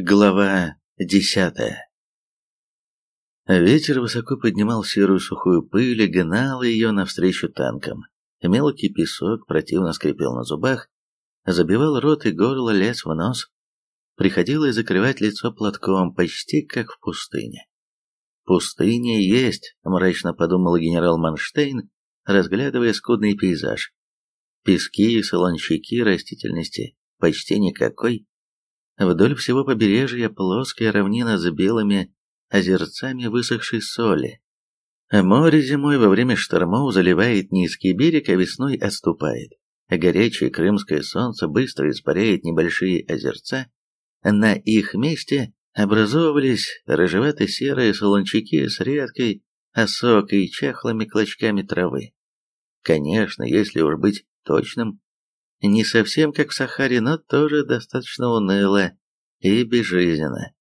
Глава десятая Ветер высоко поднимал серую сухую пыль и гнал ее навстречу танкам. Мелкий песок противно скрипел на зубах, забивал рот и горло, лез в нос. Приходилось закрывать лицо платком, почти как в пустыне. «Пустыня есть», — мрачно подумал генерал Манштейн, разглядывая скудный пейзаж. Пески и солончаки растительности почти никакой. Вдоль всего побережья плоская равнина с белыми озерцами высохшей соли. Море зимой во время штормов заливает низкий берег, а весной отступает. Горячее крымское солнце быстро испаряет небольшие озерца. На их месте образовывались рыжевато-серые солончаки с редкой осокой и чахлыми клочками травы. Конечно, если уж быть точным, не совсем как в Сахаре, но тоже достаточно уныло и безжизненно.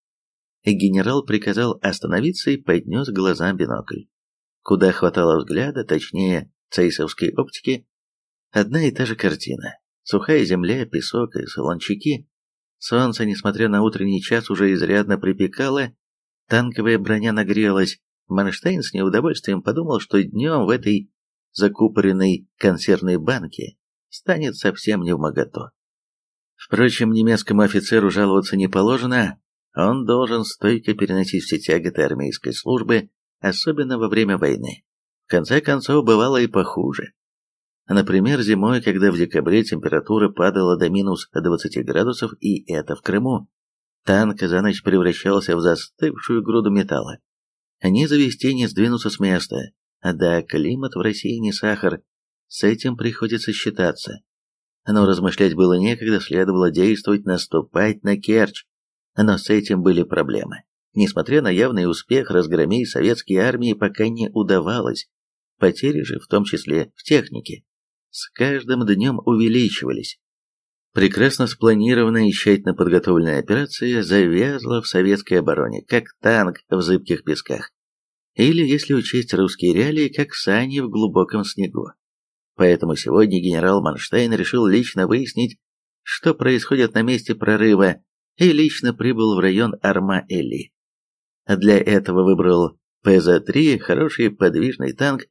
Генерал приказал остановиться и поднес глазам бинокль. Куда хватало взгляда, точнее, цейсовской оптики, одна и та же картина. Сухая земля, песок и солончаки. Солнце, несмотря на утренний час, уже изрядно припекало, танковая броня нагрелась. Манштейн с неудовольствием подумал, что днем в этой закупоренной консервной банке станет совсем не в моготу. Впрочем, немецкому офицеру жаловаться не положено, он должен стойко переносить все тяготы армейской службы, особенно во время войны. В конце концов, бывало и похуже. Например, зимой, когда в декабре температура падала до минус 20 градусов, и это в Крыму, танк за ночь превращался в застывшую груду металла. Не завести, не сдвинуться с места. Да, климат в России не сахар, с этим приходится считаться. Но размышлять было некогда, следовало действовать, наступать на Керчь. Но с этим были проблемы. Несмотря на явный успех, разгромить советские армии пока не удавалось. Потери же, в том числе в технике, с каждым днем увеличивались. Прекрасно спланированная и тщательно подготовленная операция завязла в советской обороне, как танк в зыбких песках. Или, если учесть русские реалии, как сани в глубоком снегу. Поэтому сегодня генерал Манштейн решил лично выяснить, что происходит на месте прорыва, и лично прибыл в район Арма-Эли. Для этого выбрал ПЗ-3, хороший подвижный танк,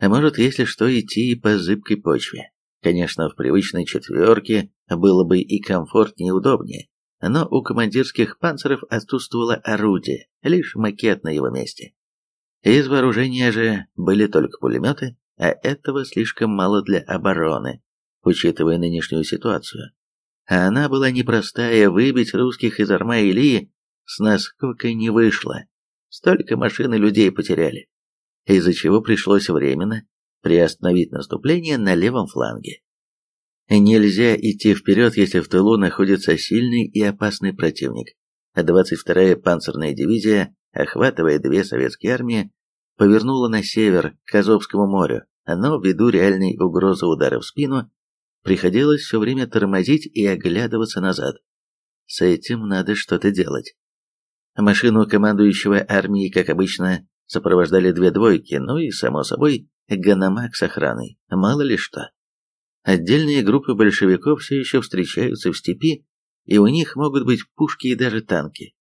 а может, если что, идти и по зыбкой почве. Конечно, в привычной четверке было бы и комфортнее и удобнее, но у командирских панцеров отсутствовало орудие, лишь макет на его месте. Из вооружения же были только пулеметы, а этого слишком мало для обороны, учитывая нынешнюю ситуацию. А она была непростая, выбить русских из Арма-Илии с насколько не вышло. Столько машин и людей потеряли, из-за чего пришлось временно приостановить наступление на левом фланге. Нельзя идти вперед, если в тылу находится сильный и опасный противник. 22-я панцирная дивизия, охватывая две советские армии, повернула на север, к Азовскому морю, но ввиду реальной угрозы удара в спину, приходилось все время тормозить и оглядываться назад. С этим надо что-то делать. Машину командующего армией, как обычно, сопровождали две двойки, ну и, само собой, Ганамак с охраной, мало ли что. Отдельные группы большевиков все еще встречаются в степи, и у них могут быть пушки и даже танки.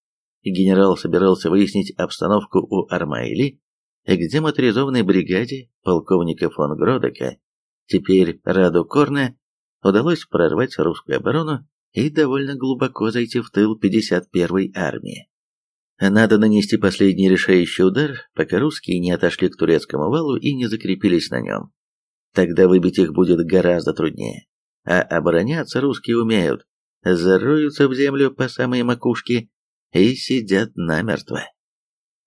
Генерал собирался выяснить обстановку у Армаили, где моторизованной бригаде полковника фон Гродека, теперь Раду Корна, удалось прорвать русскую оборону и довольно глубоко зайти в тыл 51-й армии. Надо нанести последний решающий удар, пока русские не отошли к турецкому валу и не закрепились на нем. Тогда выбить их будет гораздо труднее. А обороняться русские умеют, зароются в землю по самой макушке и сидят намертво.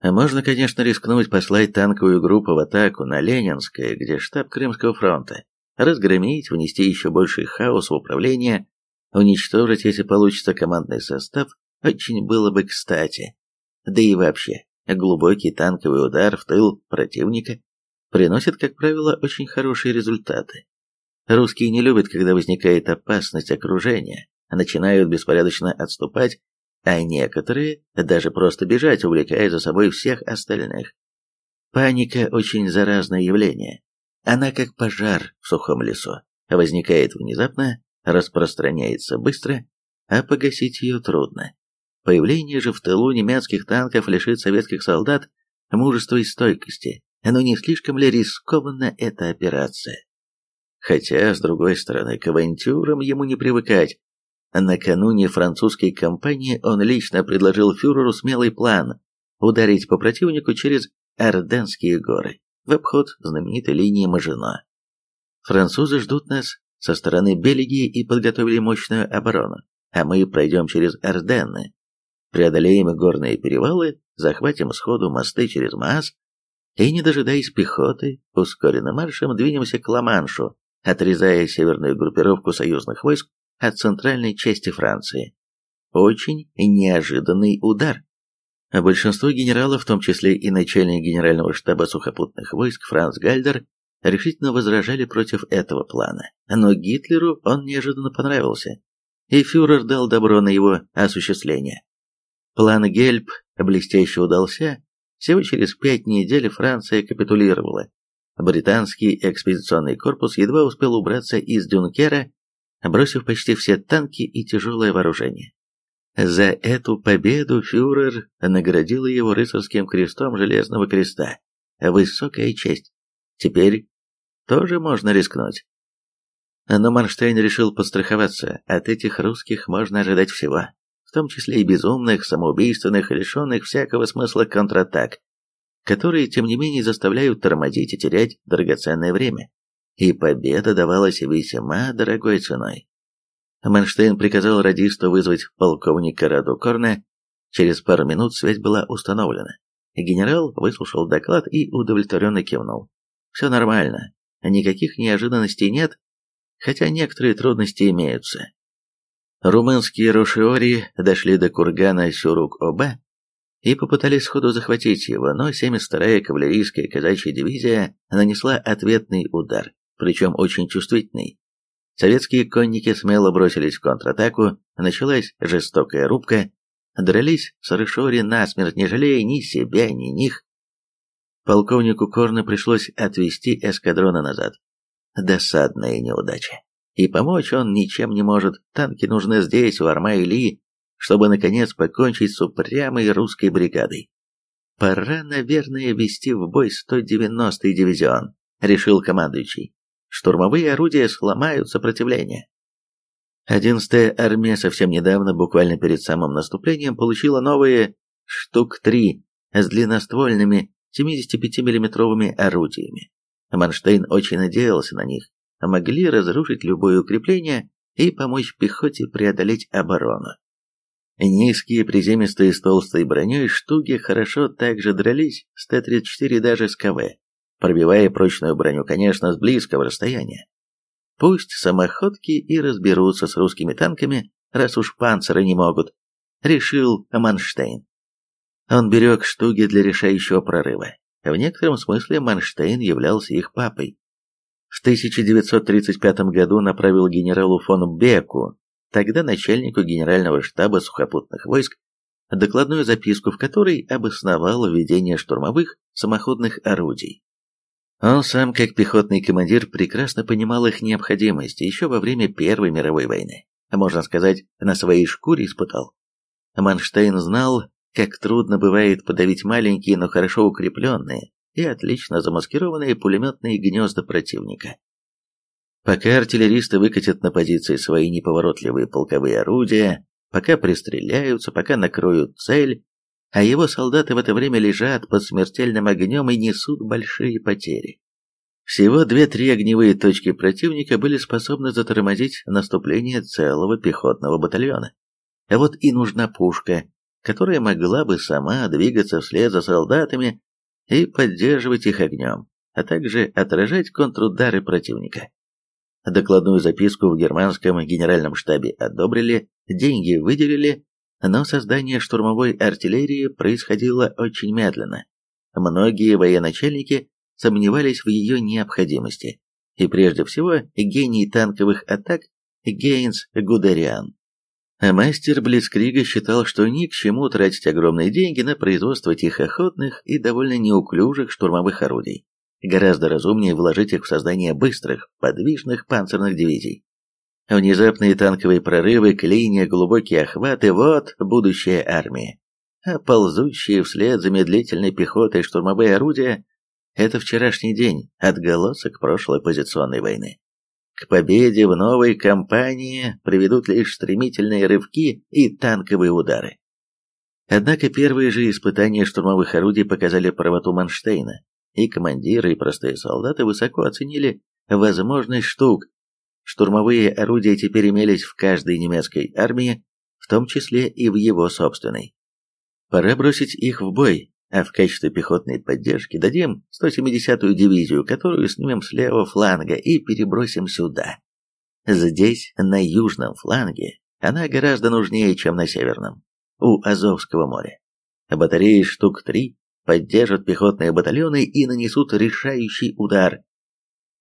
Можно, конечно, рискнуть послать танковую группу в атаку на Ленинское, где штаб Крымского фронта, разгромить, внести еще больший хаос в управление, уничтожить, если получится командный состав, очень было бы кстати. Да и вообще, глубокий танковый удар в тыл противника приносит, как правило, очень хорошие результаты. Русские не любят, когда возникает опасность окружения, начинают беспорядочно отступать а некоторые даже просто бежать, увлекая за собой всех остальных. Паника – очень заразное явление. Она как пожар в сухом лесу. Возникает внезапно, распространяется быстро, а погасить ее трудно. Появление же в тылу немецких танков лишит советских солдат мужества и стойкости. Но не слишком ли рискованна эта операция? Хотя, с другой стороны, к авантюрам ему не привыкать. Накануне французской кампании он лично предложил фюреру смелый план ударить по противнику через Орденские горы в обход знаменитой линии Мажино. Французы ждут нас со стороны Бельгии и подготовили мощную оборону, а мы пройдем через Орденны, преодолеем горные перевалы, захватим сходу мосты через Маас и, не дожидаясь пехоты, ускоренным маршем двинемся к Ла-Маншу, отрезая северную группировку союзных войск от центральной части Франции. Очень неожиданный удар. А большинство генералов, в том числе и начальник генерального штаба сухопутных войск Франц Гальдер, решительно возражали против этого плана. Но Гитлеру он неожиданно понравился, и фюрер дал добро на его осуществление. План Гельб блестяще удался, всего через пять недель Франция капитулировала. Британский экспедиционный корпус едва успел убраться из Дюнкера, бросив почти все танки и тяжелое вооружение. За эту победу фюрер наградил его рыцарским крестом Железного Креста. Высокая честь. Теперь тоже можно рискнуть. Но Манштейн решил подстраховаться. От этих русских можно ожидать всего, в том числе и безумных, самоубийственных, лишенных всякого смысла контратак, которые, тем не менее, заставляют тормозить и терять драгоценное время. И победа давалась весьма дорогой ценой. Манштейн приказал радисту вызвать полковника Раду Корна. Через пару минут связь была установлена. Генерал выслушал доклад и удовлетворенно кивнул. Все нормально, никаких неожиданностей нет, хотя некоторые трудности имеются. Румынские рошиори дошли до кургана Сюрук-Оба и попытались сходу захватить его, но 72-я кавалерийская казачья дивизия нанесла ответный удар, причем очень чувствительный. Советские конники смело бросились в контратаку, началась жестокая рубка, дрались с Рышори насмерть, не жалея ни себя, ни них. Полковнику Корна пришлось отвести эскадрона назад. Досадная неудача. И помочь он ничем не может, танки нужны здесь, в Арма-Или, чтобы наконец покончить с упрямой русской бригадой. Пора, наверное, вести в бой 190-й дивизион, решил командующий штурмовые орудия сломают сопротивление. 11-я армия совсем недавно, буквально перед самым наступлением, получила новые штук 3 с длинноствольными 75 миллиметровыми орудиями. Манштейн очень надеялся на них, могли разрушить любое укрепление и помочь пехоте преодолеть оборону. Низкие, приземистые с толстой броней штуки хорошо также дрались с Т-34 даже с КВ пробивая прочную броню, конечно, с близкого расстояния. Пусть самоходки и разберутся с русскими танками, раз уж панциры не могут, решил Манштейн. Он берег штуги для решающего прорыва. В некотором смысле Манштейн являлся их папой. В 1935 году направил генералу фон Беку, тогда начальнику генерального штаба сухопутных войск, докладную записку, в которой обосновал введение штурмовых самоходных орудий. Он сам, как пехотный командир, прекрасно понимал их необходимость еще во время Первой мировой войны. Можно сказать, на своей шкуре испытал. Манштейн знал, как трудно бывает подавить маленькие, но хорошо укрепленные и отлично замаскированные пулеметные гнезда противника. Пока артиллеристы выкатят на позиции свои неповоротливые полковые орудия, пока пристреляются, пока накроют цель, а его солдаты в это время лежат под смертельным огнем и несут большие потери. Всего две-три огневые точки противника были способны затормозить наступление целого пехотного батальона. А вот и нужна пушка, которая могла бы сама двигаться вслед за солдатами и поддерживать их огнем, а также отражать контрудары противника. Докладную записку в германском генеральном штабе одобрили, деньги выделили, но создание штурмовой артиллерии происходило очень медленно. Многие военачальники сомневались в ее необходимости, и прежде всего гений танковых атак Гейнс Гудериан. Мастер Блицкрига считал, что ни к чему тратить огромные деньги на производство тихоходных и довольно неуклюжих штурмовых орудий. Гораздо разумнее вложить их в создание быстрых, подвижных панцирных дивизий. Внезапные танковые прорывы, клинья, глубокие охваты – вот будущее армии. А ползущие вслед за медлительной пехотой штурмовые орудия – это вчерашний день, отголосок прошлой позиционной войны. К победе в новой кампании приведут лишь стремительные рывки и танковые удары. Однако первые же испытания штурмовых орудий показали правоту Манштейна, и командиры, и простые солдаты высоко оценили возможность штук. Штурмовые орудия теперь имелись в каждой немецкой армии, в том числе и в его собственной. Пора бросить их в бой, а в качестве пехотной поддержки дадим 170-ю дивизию, которую снимем с левого фланга и перебросим сюда. Здесь, на южном фланге, она гораздо нужнее, чем на северном, у Азовского моря. Батареи штук три поддержат пехотные батальоны и нанесут решающий удар.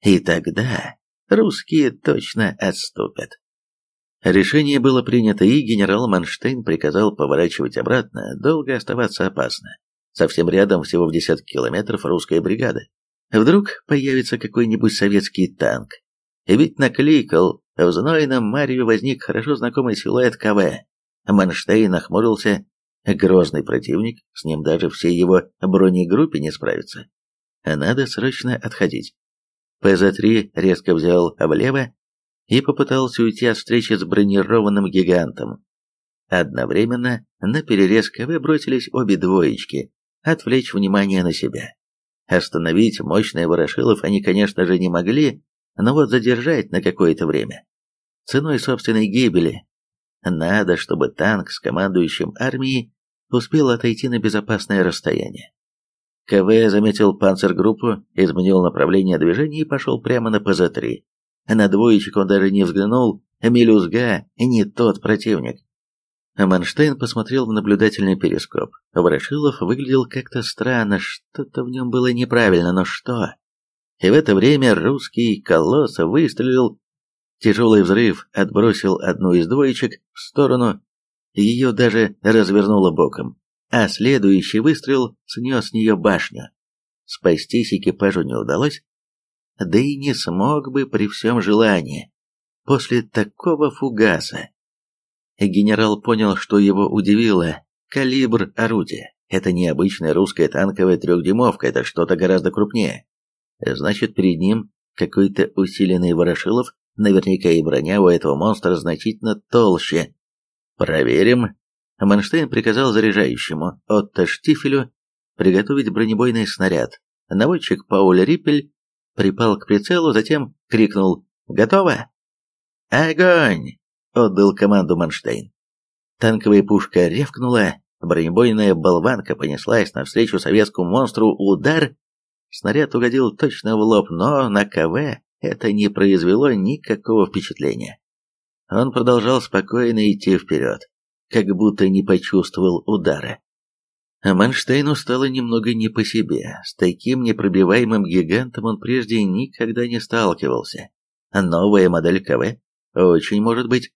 И тогда русские точно отступят. Решение было принято, и генерал Манштейн приказал поворачивать обратно, долго оставаться опасно. Совсем рядом, всего в десятки километров, русская бригада. Вдруг появится какой-нибудь советский танк. Ведь наклейкал, в знойном Марьеве возник хорошо знакомый силуэт КВ. Манштейн нахмурился. Грозный противник, с ним даже всей его бронегруппе не справится. Надо срочно отходить. ПЗ-3 резко взял влево и попытался уйти от встречи с бронированным гигантом. Одновременно на перерез КВ бросились обе двоечки, отвлечь внимание на себя. Остановить мощный Ворошилов они, конечно же, не могли, но вот задержать на какое-то время. Ценой собственной гибели. Надо, чтобы танк с командующим армией успел отойти на безопасное расстояние. КВ заметил панцергруппу, изменил направление движения и пошел прямо на ПЗ-3. На двоечек он даже не взглянул, мелюзга не тот противник. Манштейн посмотрел в наблюдательный перископ. Ворошилов выглядел как-то странно, что-то в нем было неправильно, но что? И в это время русский колосс выстрелил. Тяжелый взрыв отбросил одну из двоечек в сторону, ее даже развернуло боком, а следующий выстрел снес нее башню. Спастись экипажу не удалось, да и не смог бы при всем желании. После такого фугаса Генерал понял, что его удивило. Калибр орудия. Это не обычная русская танковая трехдюймовка, это что-то гораздо крупнее. Значит, перед ним какой-то усиленный Ворошилов, наверняка и броня у этого монстра значительно толще. Проверим. Манштейн приказал заряжающему Отто Штифелю приготовить бронебойный снаряд. Наводчик Пауль Риппель припал к прицелу, затем крикнул «Готово!» «Огонь!» отдал команду Манштейн. Танковая пушка ревкнула, бронебойная болванка понеслась навстречу советскому монстру удар. Снаряд угодил точно в лоб, но на КВ это не произвело никакого впечатления. Он продолжал спокойно идти вперед, как будто не почувствовал удара. Манштейну стало немного не по себе. С таким непробиваемым гигантом он прежде никогда не сталкивался. Новая модель КВ очень может быть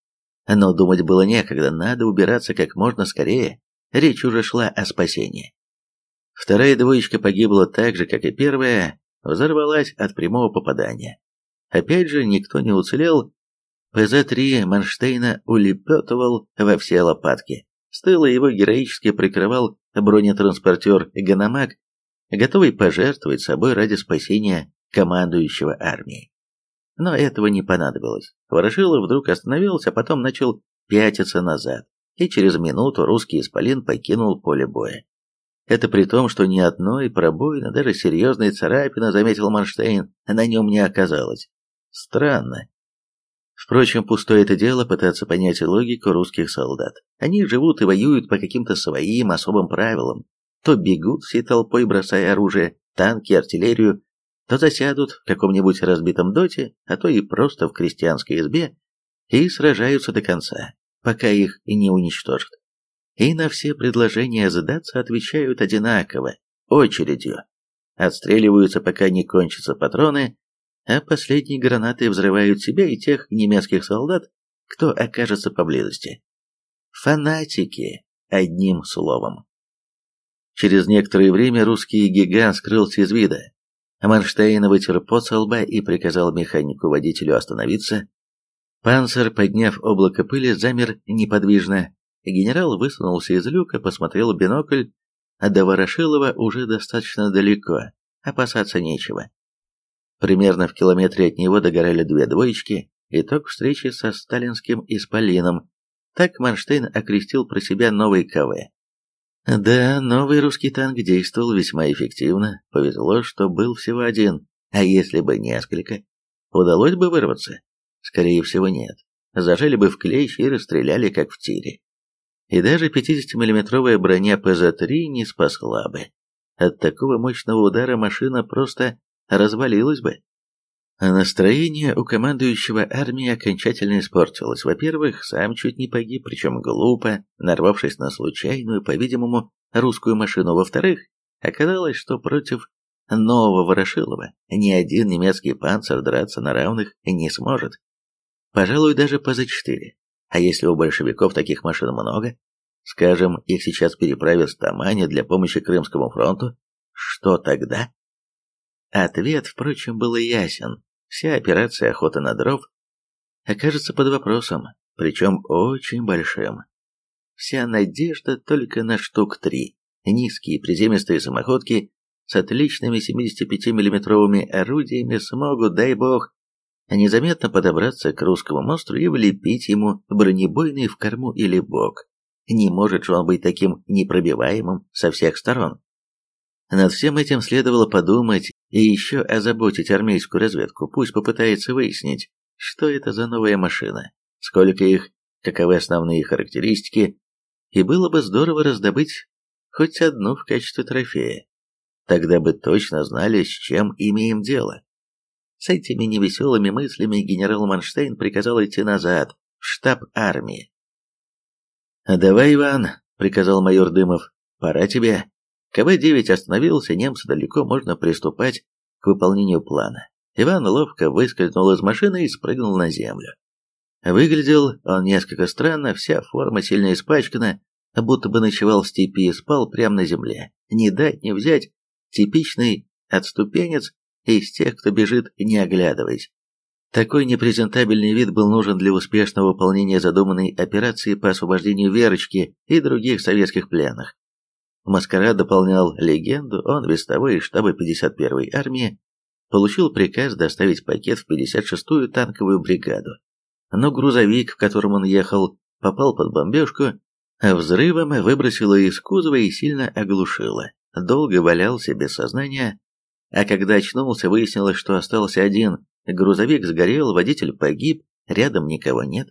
но думать было некогда, надо убираться как можно скорее. Речь уже шла о спасении. Вторая двоечка погибла так же, как и первая, взорвалась от прямого попадания. Опять же, никто не уцелел. ПЗ-3 Манштейна улепетывал во все лопатки. С тыла его героически прикрывал бронетранспортер «Ганомаг», готовый пожертвовать собой ради спасения командующего армией. Но этого не понадобилось. Ворошилов вдруг остановился, а потом начал пятиться назад, и через минуту русский исполин покинул поле боя. Это при том, что ни одной пробоины, даже серьезной царапины, заметил Манштейн, на нем не оказалось. Странно. Впрочем, пустое это дело пытаться понять логику русских солдат. Они живут и воюют по каким-то своим особым правилам. То бегут всей толпой, бросая оружие, танки, артиллерию, то засядут в каком-нибудь разбитом доте, а то и просто в крестьянской избе, и сражаются до конца, пока их и не уничтожат. И на все предложения сдаться отвечают одинаково, очередью. Отстреливаются, пока не кончатся патроны, а последние гранаты взрывают себя и тех немецких солдат, кто окажется поблизости. Фанатики, одним словом. Через некоторое время русский гигант скрылся из вида, Манштейн вытер пот со лба и приказал механику-водителю остановиться. Панцер, подняв облако пыли, замер неподвижно. Генерал высунулся из люка, посмотрел в бинокль, а до Ворошилова уже достаточно далеко, опасаться нечего. Примерно в километре от него догорали две двоечки, итог встречи со сталинским исполином. Так Манштейн окрестил про себя новый КВ. Да, новый русский танк действовал весьма эффективно. Повезло, что был всего один. А если бы несколько? Удалось бы вырваться? Скорее всего, нет. Зажали бы в клещ и расстреляли, как в тире. И даже 50-миллиметровая броня ПЗ-3 не спасла бы. От такого мощного удара машина просто развалилась бы. А настроение у командующего армии окончательно испортилось. Во-первых, сам чуть не погиб, причем глупо, нарвавшись на случайную, по-видимому, русскую машину. Во-вторых, оказалось, что против нового Ворошилова ни один немецкий панцир драться на равных не сможет. Пожалуй, даже по За-4. А если у большевиков таких машин много, скажем, их сейчас переправят с Тамани для помощи Крымскому фронту, что тогда? Ответ, впрочем, был ясен. Вся операция охоты на дров окажется под вопросом, причем очень большим. Вся надежда только на штук три. Низкие приземистые самоходки с отличными 75-миллиметровыми орудиями смогут, дай бог, незаметно подобраться к русскому монстру и влепить ему бронебойный в корму или бок. Не может же он быть таким непробиваемым со всех сторон. Над всем этим следовало подумать и еще озаботить армейскую разведку. Пусть попытается выяснить, что это за новая машина, сколько их, каковы основные характеристики, и было бы здорово раздобыть хоть одну в качестве трофея. Тогда бы точно знали, с чем имеем дело. С этими невеселыми мыслями генерал Манштейн приказал идти назад, в штаб армии. «Давай, Иван», — приказал майор Дымов, — «пора тебе». КВ-9 остановился, немцы далеко, можно приступать к выполнению плана. Иван ловко выскользнул из машины и спрыгнул на землю. Выглядел он несколько странно, вся форма сильно испачкана, будто бы ночевал в степи и спал прямо на земле. Не дать не взять, типичный отступенец из тех, кто бежит, не оглядываясь. Такой непрезентабельный вид был нужен для успешного выполнения задуманной операции по освобождению Верочки и других советских пленных. Маскарад дополнял легенду, он вестовой из штаба 51-й армии получил приказ доставить пакет в 56-ю танковую бригаду. Но грузовик, в котором он ехал, попал под бомбежку, а взрывом выбросило из кузова и сильно оглушило. Долго валялся без сознания, а когда очнулся, выяснилось, что остался один. Грузовик сгорел, водитель погиб, рядом никого нет.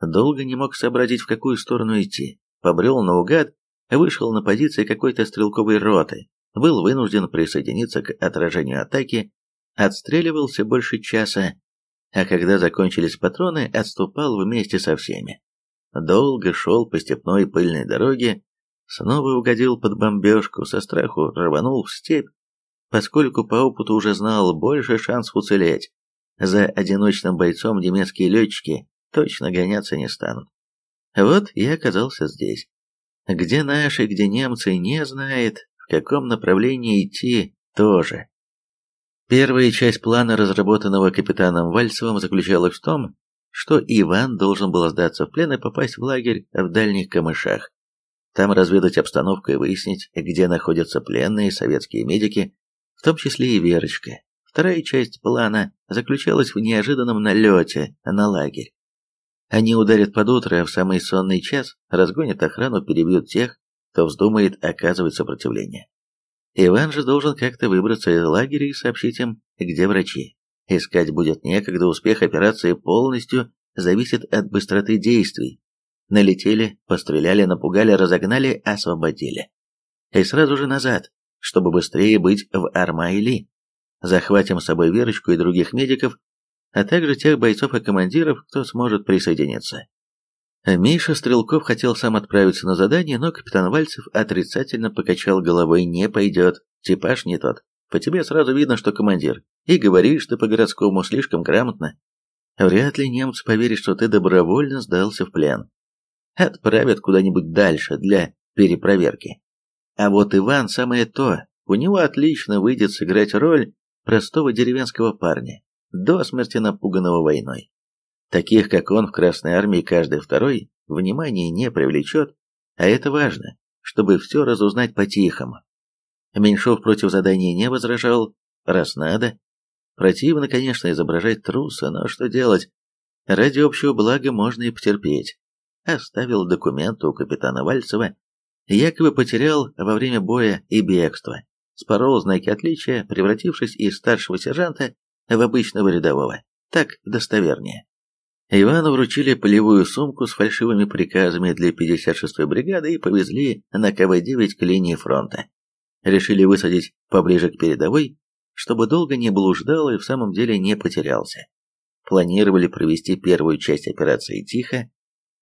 Долго не мог сообразить, в какую сторону идти. Побрел наугад, вышел на позиции какой-то стрелковой роты, был вынужден присоединиться к отражению атаки, отстреливался больше часа, а когда закончились патроны, отступал вместе со всеми. Долго шел по степной пыльной дороге, снова угодил под бомбежку, со страху рванул в степь, поскольку по опыту уже знал больше шансов уцелеть. За одиночным бойцом немецкие летчики точно гоняться не станут. Вот я оказался здесь. Где наши, где немцы, не знает, в каком направлении идти тоже. Первая часть плана, разработанного капитаном Вальцевым, заключалась в том, что Иван должен был сдаться в плен и попасть в лагерь в дальних камышах. Там разведать обстановку и выяснить, где находятся пленные советские медики, в том числе и Верочка. Вторая часть плана заключалась в неожиданном налете на лагерь. Они ударят под утро, а в самый сонный час разгонят охрану, перебьют тех, кто вздумает оказывать сопротивление. Иван же должен как-то выбраться из лагеря и сообщить им, где врачи. Искать будет некогда, успех операции полностью зависит от быстроты действий. Налетели, постреляли, напугали, разогнали, освободили. И сразу же назад, чтобы быстрее быть в Армайли. Захватим с собой Верочку и других медиков, а также тех бойцов и командиров, кто сможет присоединиться. Миша Стрелков хотел сам отправиться на задание, но капитан Вальцев отрицательно покачал головой «не пойдет, типаж не тот. По тебе сразу видно, что командир, и говоришь ты по-городскому слишком грамотно. Вряд ли немцы поверят, что ты добровольно сдался в плен. Отправят куда-нибудь дальше для перепроверки. А вот Иван самое то, у него отлично выйдет сыграть роль простого деревенского парня, до смерти напуганного войной. Таких, как он, в Красной Армии каждый второй внимание не привлечет, а это важно, чтобы все разузнать по-тихому. Меньшов против задания не возражал, раз надо. Противно, конечно, изображать труса, но что делать? Ради общего блага можно и потерпеть. Оставил документы у капитана Вальцева, якобы потерял во время боя и бегства, спорол знаки отличия, превратившись из старшего сержанта в обычного рядового. Так достовернее. Ивану вручили полевую сумку с фальшивыми приказами для 56-й бригады и повезли на КВ-9 к линии фронта. Решили высадить поближе к передовой, чтобы долго не блуждал и в самом деле не потерялся. Планировали провести первую часть операции тихо,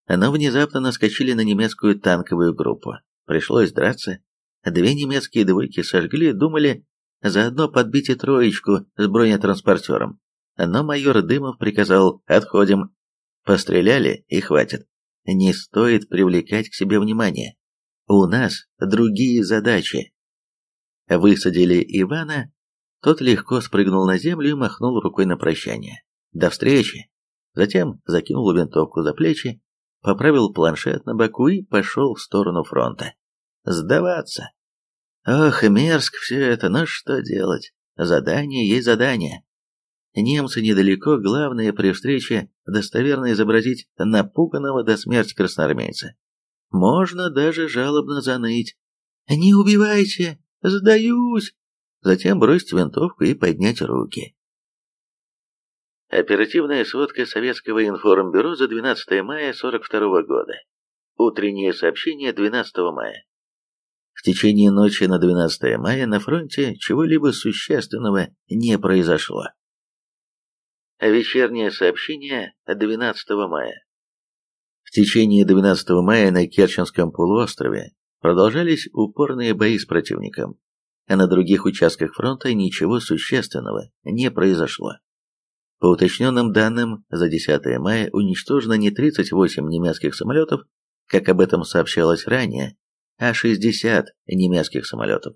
но внезапно наскочили на немецкую танковую группу. Пришлось драться. Две немецкие двойки сожгли, думали заодно подбить и троечку с бронетранспортером. Но майор Дымов приказал «отходим». Постреляли и хватит. Не стоит привлекать к себе внимание. У нас другие задачи. Высадили Ивана, тот легко спрыгнул на землю и махнул рукой на прощание. До встречи. Затем закинул винтовку за плечи, поправил планшет на боку и пошел в сторону фронта. Сдаваться. Ох, мерзко все это, но что делать? Задание есть задание. Немцы недалеко, главное при встрече достоверно изобразить напуганного до смерти красноармейца. Можно даже жалобно заныть. «Не убивайте! Сдаюсь!» Затем бросить винтовку и поднять руки. Оперативная сводка Советского информбюро за 12 мая 42 года. Утреннее сообщение 12 мая. В течение ночи на 12 мая на фронте чего-либо существенного не произошло. Вечернее сообщение 12 мая. В течение 12 мая на Керченском полуострове продолжались упорные бои с противником, а на других участках фронта ничего существенного не произошло. По уточненным данным, за 10 мая уничтожено не 38 немецких самолетов, как об этом сообщалось ранее, а 60 немецких самолетов.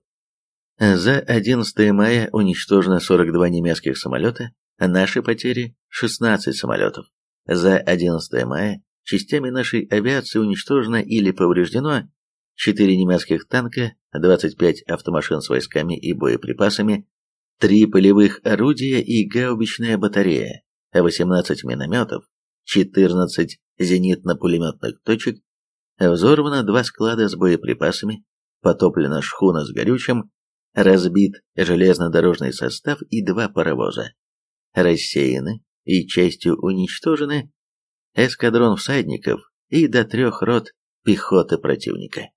За 11 мая уничтожено 42 немецких самолета, Наши потери – 16 самолетов. За 11 мая частями нашей авиации уничтожено или повреждено 4 немецких танка, 25 автомашин с войсками и боеприпасами, 3 полевых орудия и гаубичная батарея, 18 минометов, 14 зенитно-пулеметных точек, взорвано 2 склада с боеприпасами, потоплена шхуна с горючим, разбит железнодорожный состав и два паровоза рассеяны и частью уничтожены эскадрон всадников и до трех рот пехоты противника.